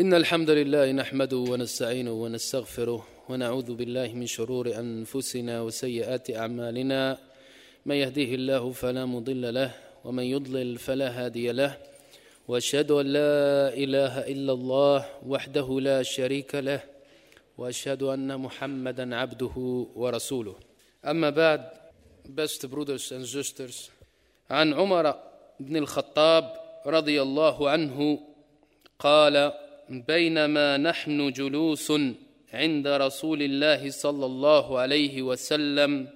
إن الحمد لله نحمده ونستعينه ونستغفره ونعوذ بالله من شرور أنفسنا وسيئات أعمالنا. من يهديه الله فلا مضل له ومن يضلل فلا هادي له. وأشهد أن لا إله إلا الله وحده لا شريك له وأشهد أن محمدا عبده ورسوله. أما بعد beste broeders en zusters عن عمر بن الخطاب رضي الله عنه قال بينما نحن جلوس عند رسول الله صلى الله عليه وسلم.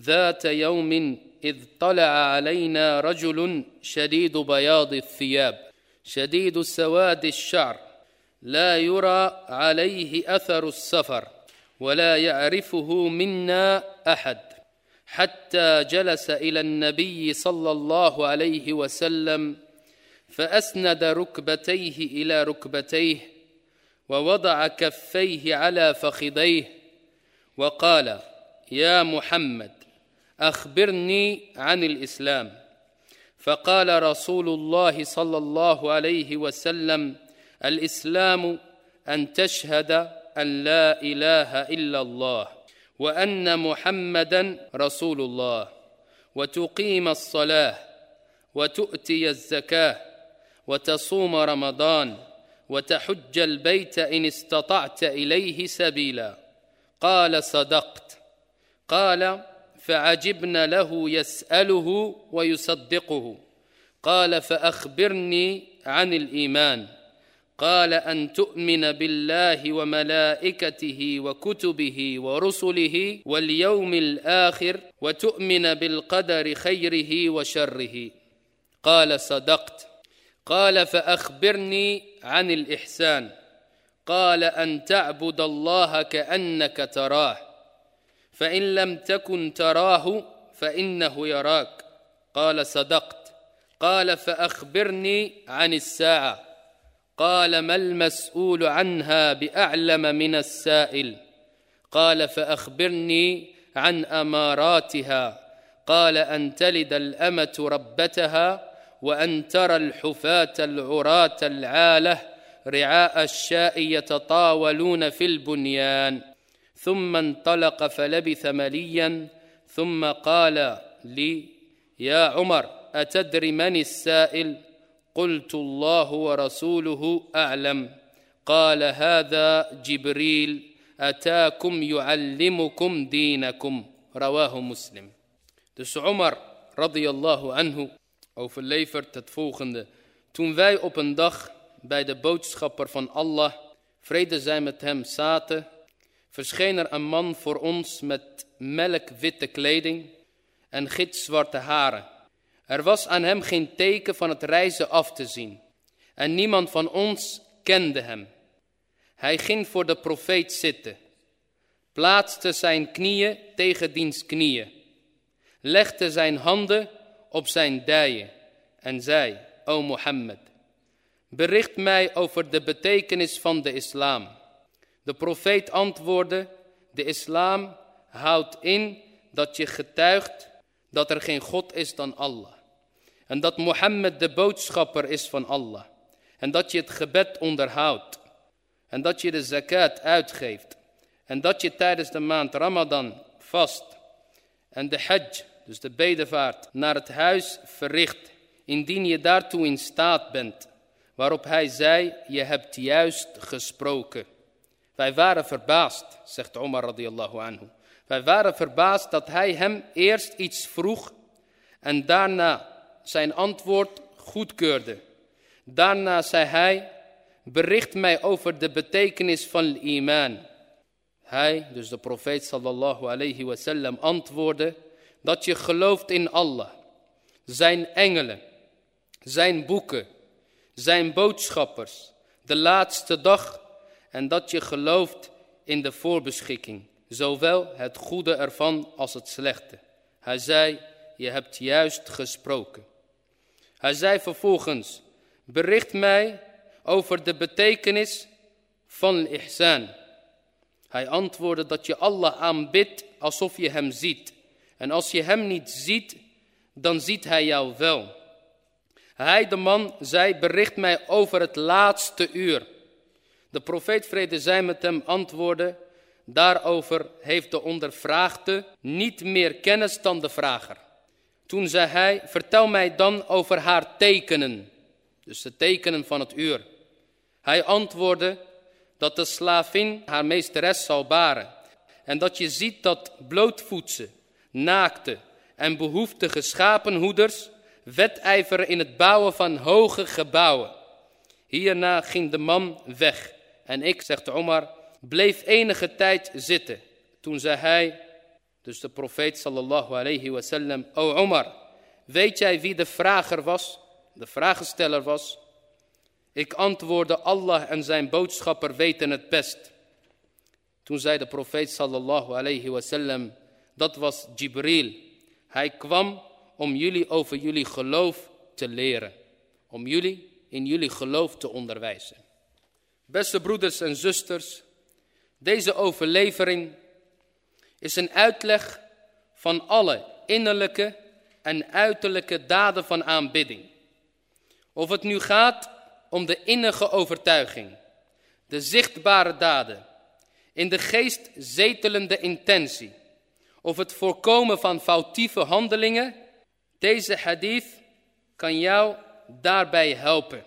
ذات يوم إذ طلع علينا رجل شديد بياض الثياب شديد سواد الشعر لا يرى عليه أثر السفر ولا يعرفه منا أحد حتى جلس إلى النبي صلى الله عليه وسلم. فأسند ركبتيه إلى ركبتيه ووضع كفيه على فخذيه وقال يا محمد أخبرني عن الإسلام. فقال رسول الله صلى الله عليه وسلم الإسلام أن تشهد أن لا إله إلا الله وأن محمدا رسول الله وتقيم الصلاة وتؤتي الزكاة وتصوم رمضان وتحج البيت إن استطعت إليه سبيلا. قال صدقت. قال فعجبنا له يسأله ويصدقه. قال فأخبرني عن الإيمان. قال أن تؤمن بالله وملائكته وكتبه ورسله واليوم الآخر وتؤمن بالقدر خيره وشره. قال صدقت. قال فأخبرني عن الإحسان. قال أن تعبد الله كأنك تراه فإن لم تكن تراه فإنه يراك. قال صدقت. قال فأخبرني عن الساعة. قال ما المسؤول عنها بأعلم من السائل؟ قال فأخبرني عن أماراتها. قال أن تلد الأمة ربتها وأن ترى الحفاة العراة العالة رعاء الشاء يتطاولون في البنيان. ثم انطلق فلبث مليا. ثم قال لي يا عمر اتدري من السائل؟ قلت الله ورسوله أعلم. قال هذا جبريل أتاكم يعلمكم دينكم. رواه مسلم. Dus Omar radiyallahu anhu overlevert het volgende. Toen wij op een dag bij de boodschapper van Allah, vrede zij met hem, zaten, verscheen er een man voor ons met melkwitte kleding en gitzwarte haren. Er was aan hem geen teken van het reizen af te zien en niemand van ons kende hem. Hij ging voor de profeet zitten, plaatste zijn knieën tegen diens knieën, legde zijn handen op zijn dijen en zei, O Mohammed, bericht mij over de betekenis van de islam. De profeet antwoordde, de islam houdt in dat je getuigt dat er geen God is dan Allah. En dat Mohammed de boodschapper is van Allah. En dat je het gebed onderhoudt. En dat je de zakat uitgeeft. En dat je tijdens de maand Ramadan vast. En de hajj, dus de bedevaart, naar het huis verricht. Indien je daartoe in staat bent. Waarop hij zei, je hebt juist gesproken. Wij waren verbaasd, zegt Omar radiyallahu anhu. Wij waren verbaasd dat hij hem eerst iets vroeg en daarna zijn antwoord goedkeurde. Daarna zei hij, bericht mij over de betekenis van iman. Hij, dus de profeet sallallahu alayhi wasallam, antwoordde dat je gelooft in Allah, zijn engelen, zijn boeken, zijn boodschappers, de laatste dag en dat je gelooft in de voorbeschikking, zowel het goede ervan als het slechte. Hij zei, je hebt juist gesproken. Hij zei vervolgens, bericht mij over de betekenis van ihsan. Hij antwoordde dat je Allah aanbidt alsof je hem ziet. En als je hem niet ziet, dan ziet hij jou wel. Hij, de man, zei, bericht mij over het laatste uur. De profeet vrede zij met hem antwoordde, daarover heeft de ondervraagde niet meer kennis dan de vrager. Toen zei hij, vertel mij dan over haar tekenen, dus de tekenen van het uur. Hij antwoordde dat de slavin haar meesteres zal baren en dat je ziet dat blootvoetse, naakte en behoeftige schapenhoeders wedijveren in het bouwen van hoge gebouwen. Hierna ging de man weg en ik, zegt Omar, bleef enige tijd zitten. Toen zei hij, dus de profeet sallallahu alayhi wasallam, O Omar, weet jij wie de vrager was, de vragensteller was? Ik antwoordde, Allah en zijn boodschapper weten het best. Toen zei de profeet sallallahu alayhi wasallam, dat was Jibril. Hij kwam om jullie over jullie geloof te leren. Om jullie in jullie geloof te onderwijzen. Beste broeders en zusters, deze overlevering is een uitleg van alle innerlijke en uiterlijke daden van aanbidding. Of het nu gaat om de innige overtuiging, de zichtbare daden, in de geest zetelende intentie, of het voorkomen van foutieve handelingen, deze hadith kan jou daarbij helpen.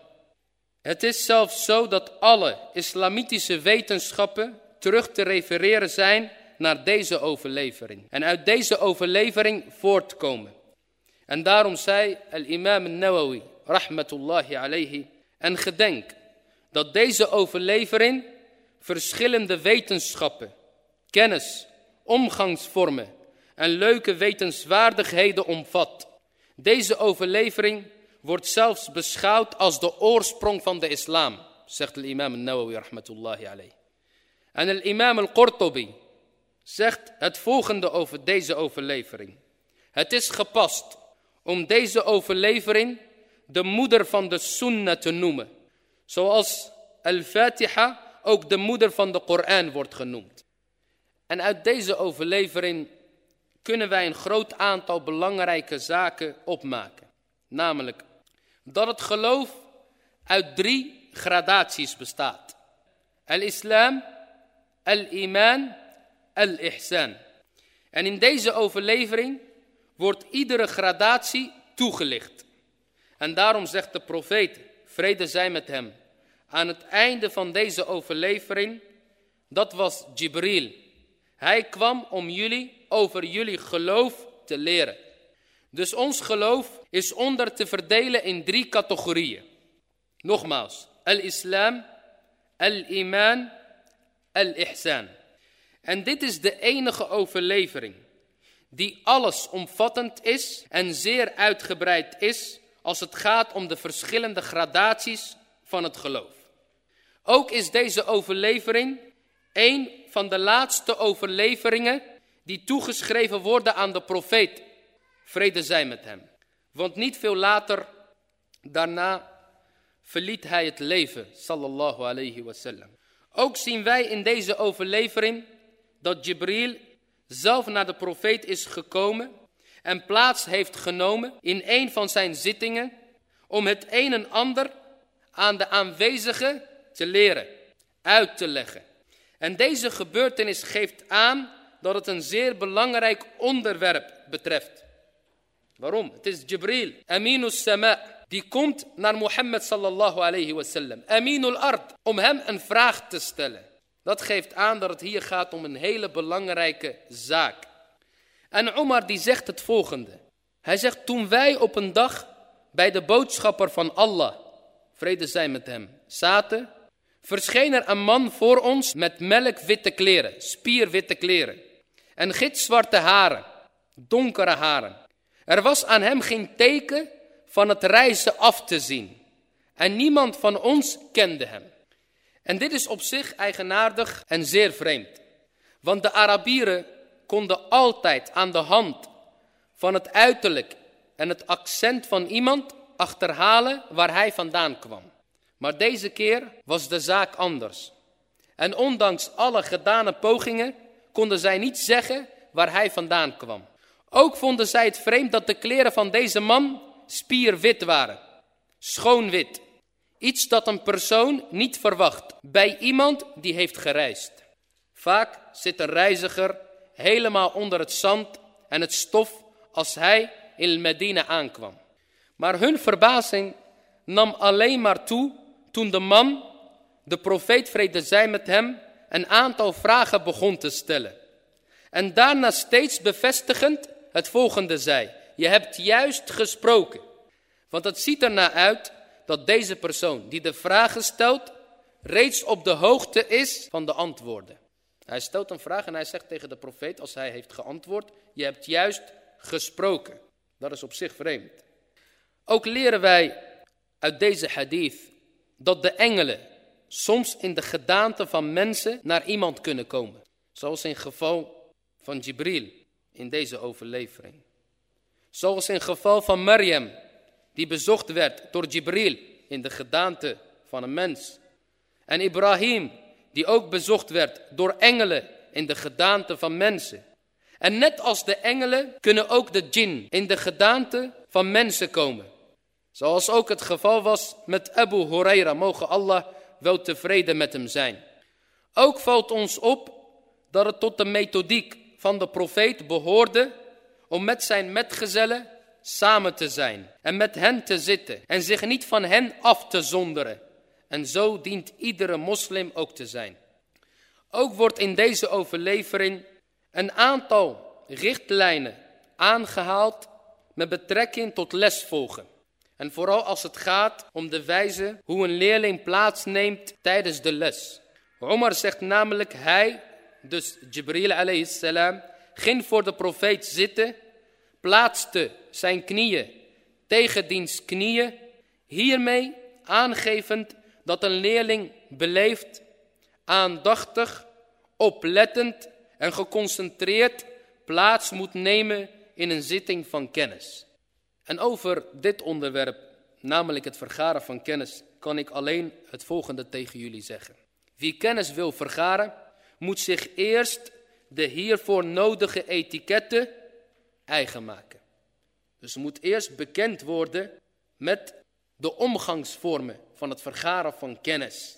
Het is zelfs zo dat alle islamitische wetenschappen terug te refereren zijn naar deze overlevering. En uit deze overlevering voortkomen. En daarom zei al-imam al-Nawawi, rahmatullahi alayhi, en gedenk dat deze overlevering verschillende wetenschappen, kennis, omgangsvormen en leuke wetenswaardigheden omvat. Deze overlevering wordt zelfs beschouwd als de oorsprong van de islam, zegt de imam rahmatullahi alayhi. En de imam al-Qurtubi zegt het volgende over deze overlevering. Het is gepast om deze overlevering de moeder van de sunnah te noemen. Zoals al-Fatiha ook de moeder van de Koran wordt genoemd. En uit deze overlevering kunnen wij een groot aantal belangrijke zaken opmaken. Namelijk dat het geloof uit drie gradaties bestaat. Al-Islam, Al-Iman, Al-Ihsan. En in deze overlevering wordt iedere gradatie toegelicht. En daarom zegt de profeet, vrede zij met hem, aan het einde van deze overlevering, dat was Jibril. Hij kwam om jullie over jullie geloof te leren. Dus ons geloof is onder te verdelen in drie categorieën. Nogmaals, al-islam, al-iman, al-ihsan. En dit is de enige overlevering die allesomvattend is en zeer uitgebreid is als het gaat om de verschillende gradaties van het geloof. Ook is deze overlevering een van de laatste overleveringen die toegeschreven worden aan de profeet. Vrede zij met hem. Want niet veel later daarna verliet hij het leven, sallallahu alayhi wasallam. Ook zien wij in deze overlevering dat Jibril zelf naar de profeet is gekomen en plaats heeft genomen in een van zijn zittingen om het een en ander aan de aanwezigen te leren, uit te leggen. En deze gebeurtenis geeft aan dat het een zeer belangrijk onderwerp betreft. Waarom? Het is Jibril, Aminus Sama, die komt naar Mohammed sallallahu alayhi wasallam. Aminul Ard, om hem een vraag te stellen. Dat geeft aan dat het hier gaat om een hele belangrijke zaak. En Omar die zegt het volgende. Hij zegt, toen wij op een dag bij de boodschapper van Allah, vrede zij met hem, zaten, verscheen er een man voor ons met melkwitte kleren, spierwitte kleren en gitzwarte haren, donkere haren. Er was aan hem geen teken van het reizen af te zien en niemand van ons kende hem. En dit is op zich eigenaardig en zeer vreemd. Want de Arabieren konden altijd aan de hand van het uiterlijk en het accent van iemand achterhalen waar hij vandaan kwam. Maar deze keer was de zaak anders. En ondanks alle gedane pogingen konden zij niet zeggen waar hij vandaan kwam. Ook vonden zij het vreemd dat de kleren van deze man spierwit waren. Schoon wit. Iets dat een persoon niet verwacht bij iemand die heeft gereisd. Vaak zit een reiziger helemaal onder het zand en het stof als hij in Medina aankwam. Maar hun verbazing nam alleen maar toe toen de man, de profeet vrede zij met hem, een aantal vragen begon te stellen. En daarna steeds bevestigend het volgende zei. Je hebt juist gesproken. Want het ziet ernaar uit dat deze persoon die de vragen stelt, reeds op de hoogte is van de antwoorden. Hij stelt een vraag en hij zegt tegen de profeet, als hij heeft geantwoord, je hebt juist gesproken. Dat is op zich vreemd. Ook leren wij uit deze hadith dat de engelen soms in de gedaante van mensen naar iemand kunnen komen. Zoals in geval van Jibril in deze overlevering. Zoals in geval van Maryam, die bezocht werd door Jibril in de gedaante van een mens. En Ibrahim, die ook bezocht werd door engelen in de gedaante van mensen. En net als de engelen kunnen ook de djinn in de gedaante van mensen komen. Zoals ook het geval was met Abu Huraira, mogen Allah wel tevreden met hem zijn. Ook valt ons op dat het tot de methodiek van de profeet behoorde om met zijn metgezellen samen te zijn en met hen te zitten en zich niet van hen af te zonderen. En zo dient iedere moslim ook te zijn. Ook wordt in deze overlevering een aantal richtlijnen aangehaald met betrekking tot lesvolgen. En vooral als het gaat om de wijze hoe een leerling plaatsneemt tijdens de les. Omar zegt namelijk hij, dus Jibril alayhi salam, ging voor de profeet zitten, plaatste zijn knieën tegen diens knieën, hiermee aangevend dat een leerling beleefd, aandachtig, oplettend en geconcentreerd plaats moet nemen in een zitting van kennis. En over dit onderwerp, namelijk het vergaren van kennis, kan ik alleen het volgende tegen jullie zeggen. Wie kennis wil vergaren, moet zich eerst de hiervoor nodige etiketten eigen maken. Dus moet eerst bekend worden met de omgangsvormen van het vergaren van kennis.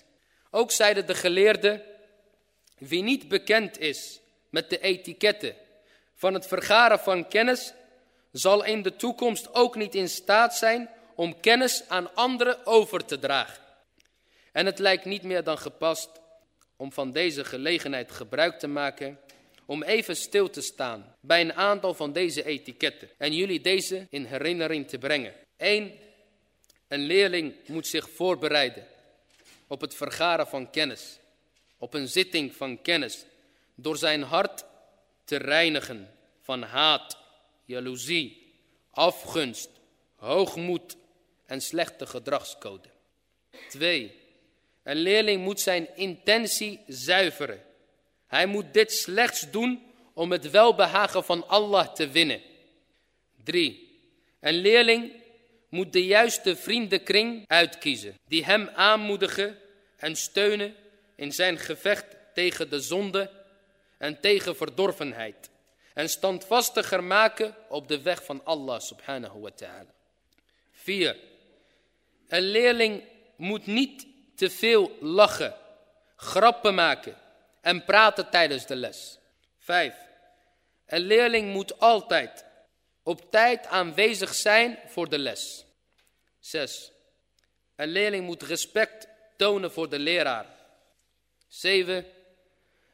Ook zeiden de geleerden, wie niet bekend is met de etiketten van het vergaren van kennis, zal in de toekomst ook niet in staat zijn om kennis aan anderen over te dragen. En het lijkt niet meer dan gepast om van deze gelegenheid gebruik te maken om even stil te staan bij een aantal van deze etiketten en jullie deze in herinnering te brengen. 1. Een leerling moet zich voorbereiden op het vergaren van kennis, op een zitting van kennis, door zijn hart te reinigen van haat, jaloezie, afgunst, hoogmoed en slechte gedragscode. 2. Een leerling moet zijn intentie zuiveren. Hij moet dit slechts doen om het welbehagen van Allah te winnen. 3. Een leerling moet de juiste vriendenkring uitkiezen, die hem aanmoedigen en steunen in zijn gevecht tegen de zonde en tegen verdorvenheid. En standvastiger maken op de weg van Allah subhanahu wa ta'ala. 4. Een leerling moet niet te veel lachen, grappen maken en praten tijdens de les. 5. Een leerling moet altijd op tijd aanwezig zijn voor de les. 6. Een leerling moet respect tonen voor de leraar. 7.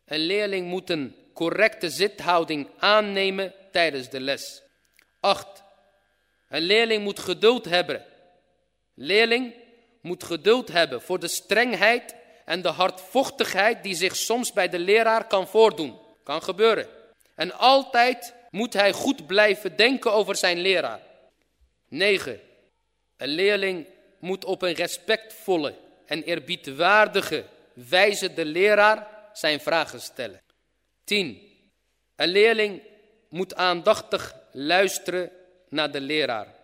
Een leerling moet een correcte zithouding aannemen tijdens de les. 8. Een leerling moet geduld hebben. Leerling moet geduld hebben voor de strengheid en de hardvochtigheid die zich soms bij de leraar kan voordoen. Kan gebeuren. En altijd moet hij goed blijven denken over zijn leraar. 9. Een leerling moet op een respectvolle en eerbiedwaardige wijze de leraar zijn vragen stellen. 10. Een leerling moet aandachtig luisteren naar de leraar.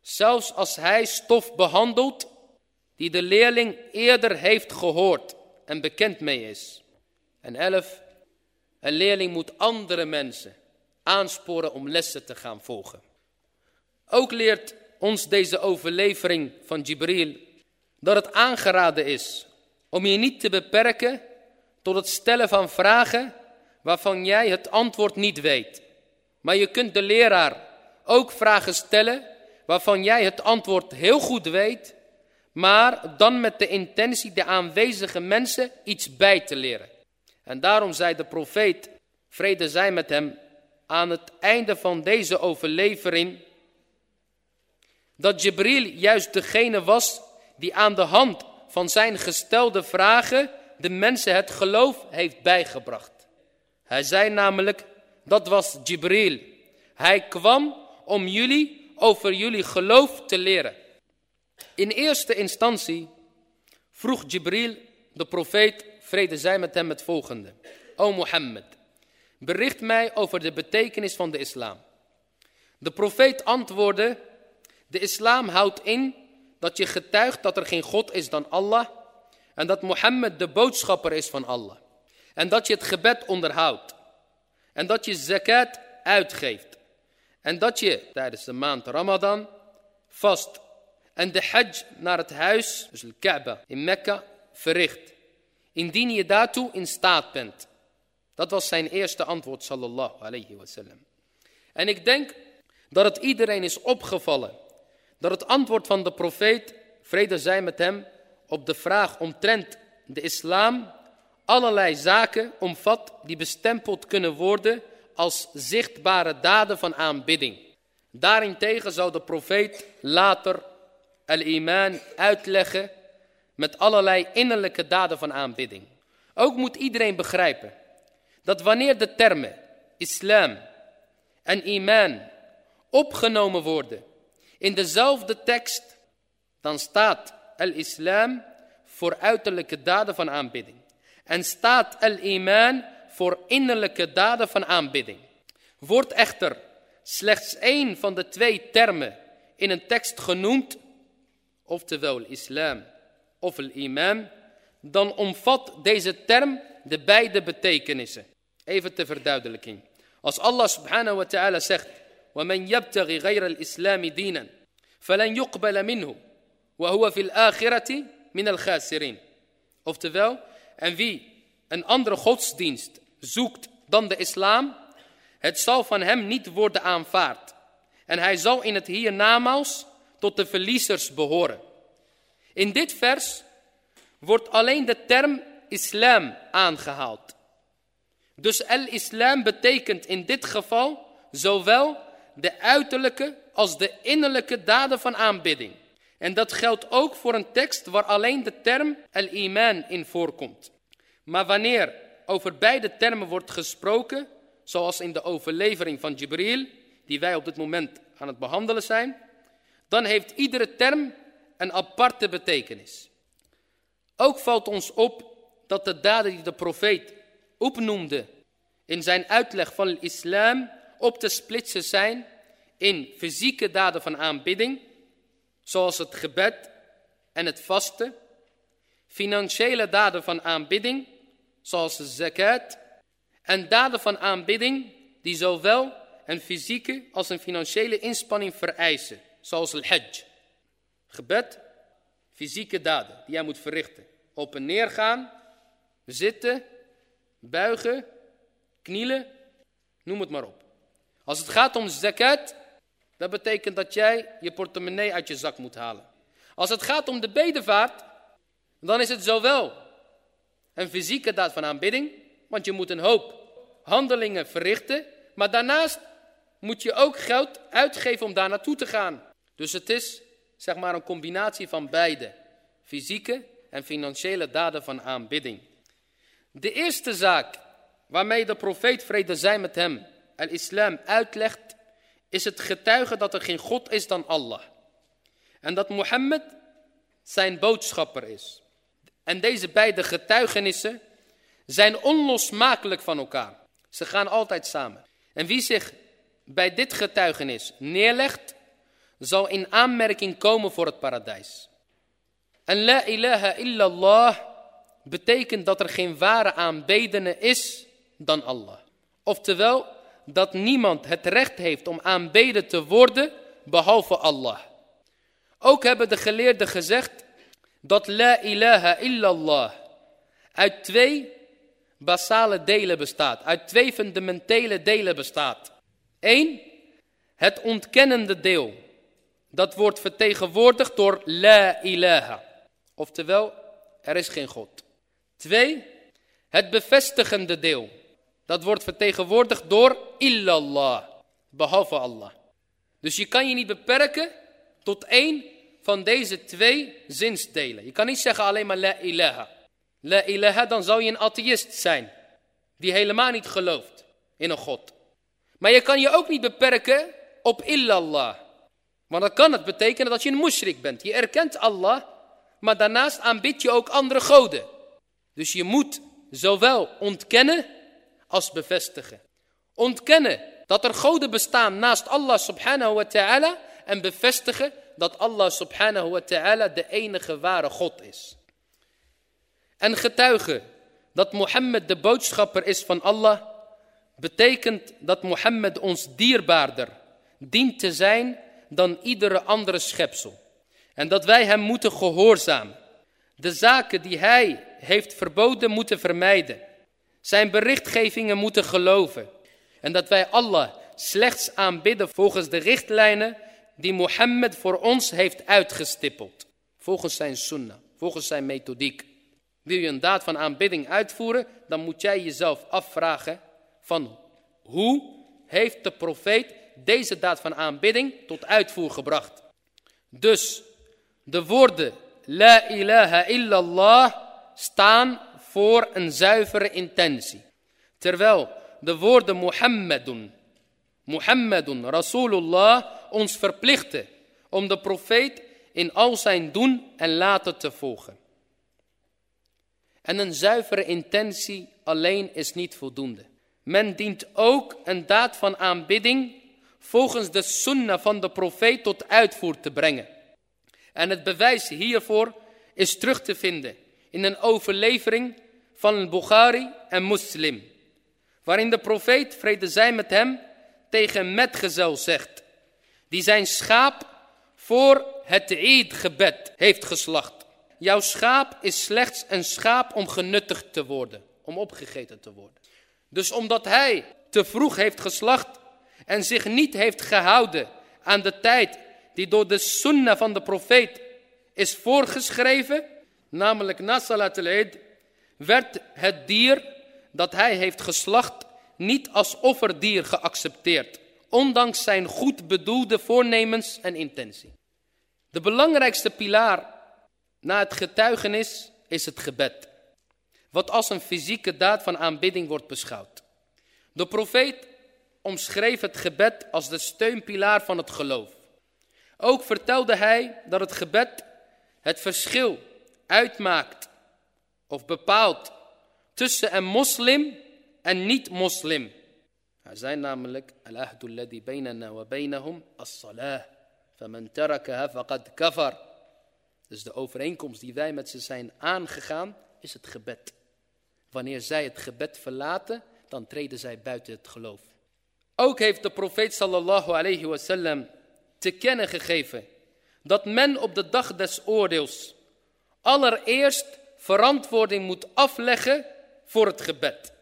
Zelfs als hij stof behandelt die de leerling eerder heeft gehoord en bekend mee is. En 11. Een leerling moet andere mensen aansporen om lessen te gaan volgen. Ook leert ons deze overlevering van Jibril dat het aangeraden is om je niet te beperken tot het stellen van vragen waarvan jij het antwoord niet weet. Maar je kunt de leraar ook vragen stellen waarvan jij het antwoord heel goed weet, maar dan met de intentie de aanwezige mensen iets bij te leren. En daarom zei de profeet, vrede zij met hem, aan het einde van deze overlevering, dat Jibril juist degene was die aan de hand van zijn gestelde vragen de mensen het geloof heeft bijgebracht. Hij zei namelijk, dat was Jibril. Hij kwam om jullie over jullie geloof te leren. In eerste instantie vroeg Jibril de profeet, vrede zij met hem, het volgende. O Mohammed, bericht mij over de betekenis van de islam. De profeet antwoordde, de islam houdt in dat je getuigt dat er geen God is dan Allah en dat Mohammed de boodschapper is van Allah. En dat je het gebed onderhoudt. En dat je zakat uitgeeft. En dat je tijdens de maand Ramadan vast. En de hajj naar het huis, dus de Kaaba in Mekka, verricht. Indien je daartoe in staat bent. Dat was zijn eerste antwoord, sallallahu alayhi wasallam. En ik denk dat het iedereen is opgevallen. Dat het antwoord van de profeet, vrede zij met hem, op de vraag omtrent de islam allerlei zaken omvat die bestempeld kunnen worden als zichtbare daden van aanbidding. Daarentegen zou de profeet later al-iman uitleggen met allerlei innerlijke daden van aanbidding. Ook moet iedereen begrijpen dat wanneer de termen islam en iman opgenomen worden in dezelfde tekst, dan staat al-islam voor uiterlijke daden van aanbidding En staat al-iman voor innerlijke daden van aanbidding. Wordt echter slechts één van de twee termen in een tekst genoemd, oftewel islam of al-iman, dan omvat deze term de beide betekenissen. Even ter verduidelijking. Als Allah subhanahu wa ta'ala zegt, وَمَنْ يَبْتَغِ غَيْرَ الْإِسْلَامِ دِينًا فَلَنْ يُقْبَلَ مِنْهُ وَهُوَ فِي الْآخِرَةِ مِنَ الْخَاسِرِينَ Oftewel, en wie een andere godsdienst zoekt dan de islam, het zal van hem niet worden aanvaard. En hij zal in het hiernamaals tot de verliezers behoren. In dit vers wordt alleen de term islam aangehaald. Dus el-islam betekent in dit geval zowel de uiterlijke als de innerlijke daden van aanbidding. En dat geldt ook voor een tekst waar alleen de term el-iman in voorkomt. Maar wanneer over beide termen wordt gesproken, zoals in de overlevering van Jibril, die wij op dit moment aan het behandelen zijn, dan heeft iedere term een aparte betekenis. Ook valt ons op dat de daden die de profeet opnoemde in zijn uitleg van de islam op te splitsen zijn in fysieke daden van aanbidding, zoals het gebed en het vasten, financiële daden van aanbidding, zoals de zakat, en daden van aanbidding die zowel een fysieke als een financiële inspanning vereisen, zoals het hajj. Gebed, fysieke daden die jij moet verrichten. Op en neer gaan, zitten, buigen, knielen, noem het maar op. Als het gaat om zakat, dat betekent dat jij je portemonnee uit je zak moet halen. Als het gaat om de bedevaart, dan is het zowel een fysieke daad van aanbidding, want je moet een hoop handelingen verrichten, maar daarnaast moet je ook geld uitgeven om daar naartoe te gaan. Dus het is zeg maar een combinatie van beide, fysieke en financiële daden van aanbidding. De eerste zaak waarmee de profeet vrede zij met hem en islam uitlegt, is het getuigen dat er geen God is dan Allah. En dat Mohammed zijn boodschapper is. En deze beide getuigenissen zijn onlosmakelijk van elkaar. Ze gaan altijd samen. En wie zich bij dit getuigenis neerlegt, zal in aanmerking komen voor het paradijs. En la ilaha illallah betekent dat er geen ware aanbedene is dan Allah. Oftewel, dat niemand het recht heeft om aanbeden te worden behalve Allah. Ook hebben de geleerden gezegd dat la ilaha illallah uit twee basale delen bestaat, uit twee fundamentele delen bestaat. Eén, het ontkennende deel. Dat wordt vertegenwoordigd door la ilaha. Oftewel, er is geen God. Twee, het bevestigende deel. Dat wordt vertegenwoordigd door illallah. Behalve Allah. Dus je kan je niet beperken tot één van deze twee zinsdelen. Je kan niet zeggen alleen maar la ilaha. La ilaha, dan zou je een atheïst zijn. Die helemaal niet gelooft in een God. Maar je kan je ook niet beperken op illallah. Want dan kan het betekenen dat je een mushrik bent. Je erkent Allah, maar daarnaast aanbid je ook andere goden. Dus je moet zowel ontkennen als bevestigen. Ontkennen dat er goden bestaan naast Allah subhanahu wa ta'ala en bevestigen dat Allah subhanahu wa ta'ala de enige ware God is. En getuigen dat Mohammed de boodschapper is van Allah, betekent dat Mohammed ons dierbaarder dient te zijn dan iedere andere schepsel. En dat wij hem moeten gehoorzamen. De zaken die hij heeft verboden moeten vermijden. Zijn berichtgevingen moeten geloven. En dat wij Allah slechts aanbidden volgens de richtlijnen die Mohammed voor ons heeft uitgestippeld. Volgens zijn sunnah, volgens zijn methodiek. Wil je een daad van aanbidding uitvoeren, dan moet jij jezelf afvragen van hoe heeft de profeet deze daad van aanbidding tot uitvoer gebracht. Dus de woorden La ilaha illallah staan voor een zuivere intentie. Terwijl de woorden Muhammadun, Muhammadun, Rasulullah ons verplichten om de profeet in al zijn doen en laten te volgen. En een zuivere intentie alleen is niet voldoende. Men dient ook een daad van aanbidding volgens de sunnah van de profeet tot uitvoer te brengen. En het bewijs hiervoor is terug te vinden in een overlevering van Bukhari en Muslim. Waarin de profeet, vrede zij met hem, tegen metgezel zegt. Die zijn schaap voor het Eid-gebed heeft geslacht. Jouw schaap is slechts een schaap om genuttigd te worden, om opgegeten te worden. Dus omdat hij te vroeg heeft geslacht en zich niet heeft gehouden aan de tijd die door de sunnah van de profeet is voorgeschreven, namelijk na Salat al-Eid, werd het dier dat hij heeft geslacht niet als offerdier geaccepteerd, ondanks zijn goed bedoelde voornemens en intentie. De belangrijkste pilaar na het getuigenis is het gebed, wat als een fysieke daad van aanbidding wordt beschouwd. De profeet omschreef het gebed als de steunpilaar van het geloof. Ook vertelde hij dat het gebed het verschil uitmaakt of bepaalt tussen een moslim en niet-moslim. Hij zei namelijk, al-ahdu alladhi baynana wa baynahum as-salah, faman tarakaha faqad kafar. Dus de overeenkomst die wij met ze zijn aangegaan, is het gebed. Wanneer zij het gebed verlaten, dan treden zij buiten het geloof. Ook heeft de profeet sallallahu alayhi wasallam te kennen gegeven dat men op de dag des oordeels allereerst verantwoording moet afleggen voor het gebed.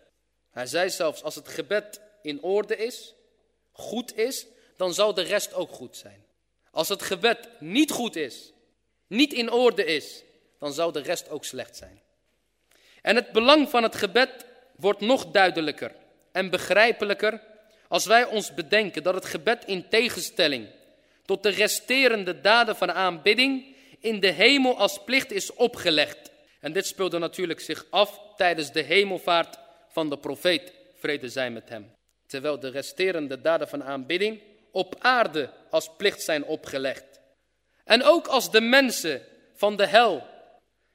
Hij zei zelfs, als het gebed in orde is, goed is, dan zal de rest ook goed zijn. Als het gebed niet goed is, niet in orde is, dan zou de rest ook slecht zijn. En het belang van het gebed wordt nog duidelijker en begrijpelijker als wij ons bedenken dat het gebed in tegenstelling tot de resterende daden van aanbidding in de hemel als plicht is opgelegd. En dit speelde natuurlijk zich af tijdens de hemelvaart van de profeet, vrede zij met hem. Terwijl de resterende daden van aanbidding op aarde als plicht zijn opgelegd. En ook als de mensen van de hel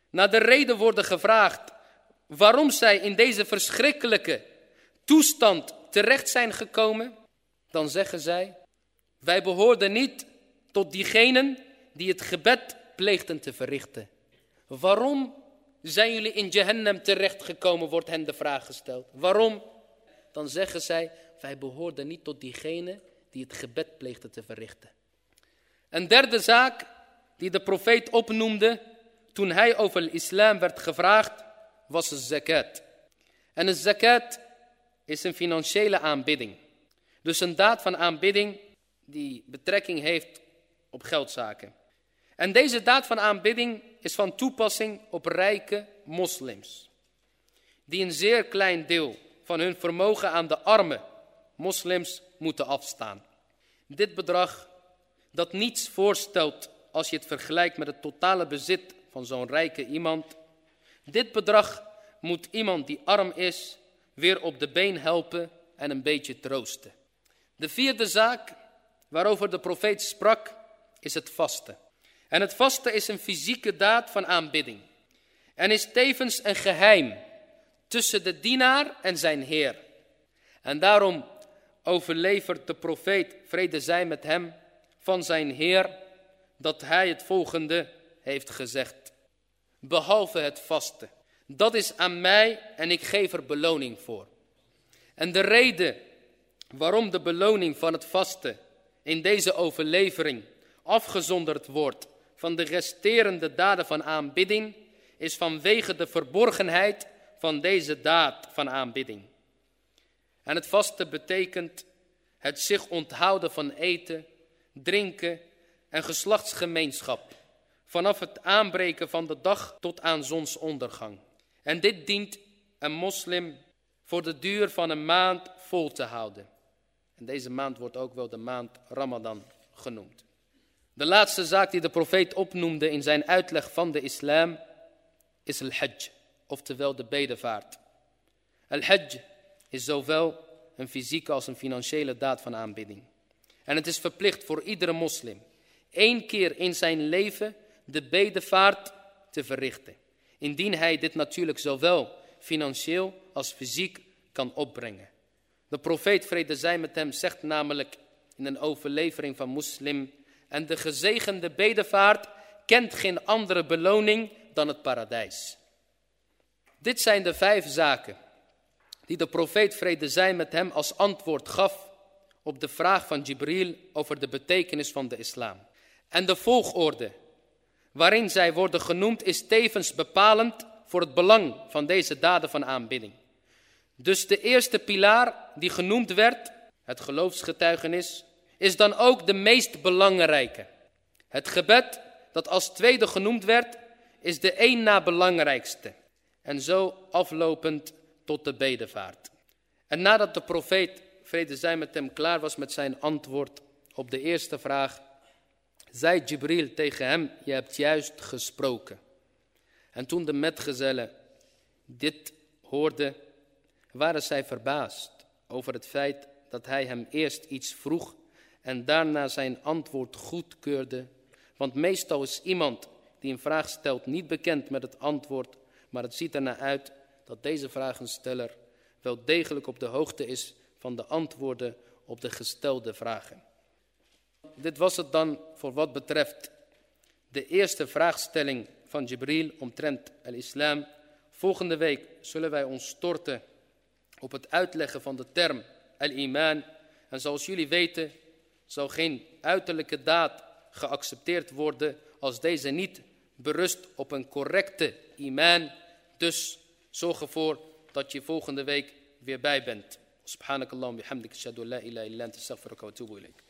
naar de reden worden gevraagd waarom zij in deze verschrikkelijke toestand terecht zijn gekomen, dan zeggen zij, wij behoorden niet tot diegenen die het gebed pleegden te verrichten. Waarom zijn jullie in Jehannam terechtgekomen, wordt hen de vraag gesteld. Waarom? Dan zeggen zij, wij behoorden niet tot diegenen die het gebed pleegden te verrichten. Een derde zaak die de profeet opnoemde toen hij over islam werd gevraagd, was het zakat. En een zakat is een financiële aanbidding. Dus een daad van aanbidding die betrekking heeft op geldzaken. En deze daad van aanbidding is van toepassing op rijke moslims. Die een zeer klein deel van hun vermogen aan de arme moslims moeten afstaan. Dit bedrag dat niets voorstelt als je het vergelijkt met het totale bezit van zo'n rijke iemand. Dit bedrag moet iemand die arm is weer op de been helpen en een beetje troosten. De vierde zaak waarover de profeet sprak is het vasten. En het vasten is een fysieke daad van aanbidding. En is tevens een geheim tussen de dienaar en zijn Heer. En daarom overlevert de profeet, vrede zij met hem, van zijn Heer, dat hij het volgende heeft gezegd. Behalve het vasten. Dat is aan mij en ik geef er beloning voor. En de reden waarom de beloning van het vasten in deze overlevering afgezonderd wordt van de resterende daden van aanbidding, is vanwege de verborgenheid van deze daad van aanbidding. En het vasten betekent het zich onthouden van eten, drinken en geslachtsgemeenschap. Vanaf het aanbreken van de dag tot aan zonsondergang. En dit dient een moslim voor de duur van een maand vol te houden. En deze maand wordt ook wel de maand Ramadan genoemd. De laatste zaak die de profeet opnoemde in zijn uitleg van de islam is al-hajj, oftewel de bedevaart. Al-hajj is zowel een fysieke als een financiële daad van aanbidding. En het is verplicht voor iedere moslim één keer in zijn leven de bedevaart te verrichten. Indien hij dit natuurlijk zowel financieel als fysiek kan opbrengen. De profeet vrede zij met hem zegt namelijk in een overlevering van moslim en de gezegende bedevaart kent geen andere beloning dan het paradijs. Dit zijn de vijf zaken die de profeet vrede zij met hem als antwoord gaf op de vraag van Jibril over de betekenis van de islam. En de volgorde waarin zij worden genoemd is tevens bepalend voor het belang van deze daden van aanbidding. Dus de eerste pilaar die genoemd werd, het geloofsgetuigenis, is dan ook de meest belangrijke. Het gebed dat als tweede genoemd werd, is de één na belangrijkste. En zo aflopend tot de bedevaart. En nadat de profeet, vrede zij met hem, klaar was met zijn antwoord op de eerste vraag, zei Jibril tegen hem, je hebt juist gesproken. En toen de metgezellen dit hoorden, waren zij verbaasd over het feit dat hij hem eerst iets vroeg en daarna zijn antwoord goedkeurde. Want meestal is iemand die een vraag stelt niet bekend met het antwoord, maar het ziet ernaar uit dat deze vragensteller wel degelijk op de hoogte is van de antwoorden op de gestelde vragen. Dit was het dan voor wat betreft de eerste vraagstelling van Jibril omtrent al-islam. Volgende week zullen wij ons storten op het uitleggen van de term al-iman. En zoals jullie weten zal geen uiterlijke daad geaccepteerd worden als deze niet berust op een correcte iman. Dus zorg ervoor dat je volgende week weer bij bent. Subhanakallah bihamdik, ashhadu la ilaha illa anta astaghfiruka wa atubu ilaik.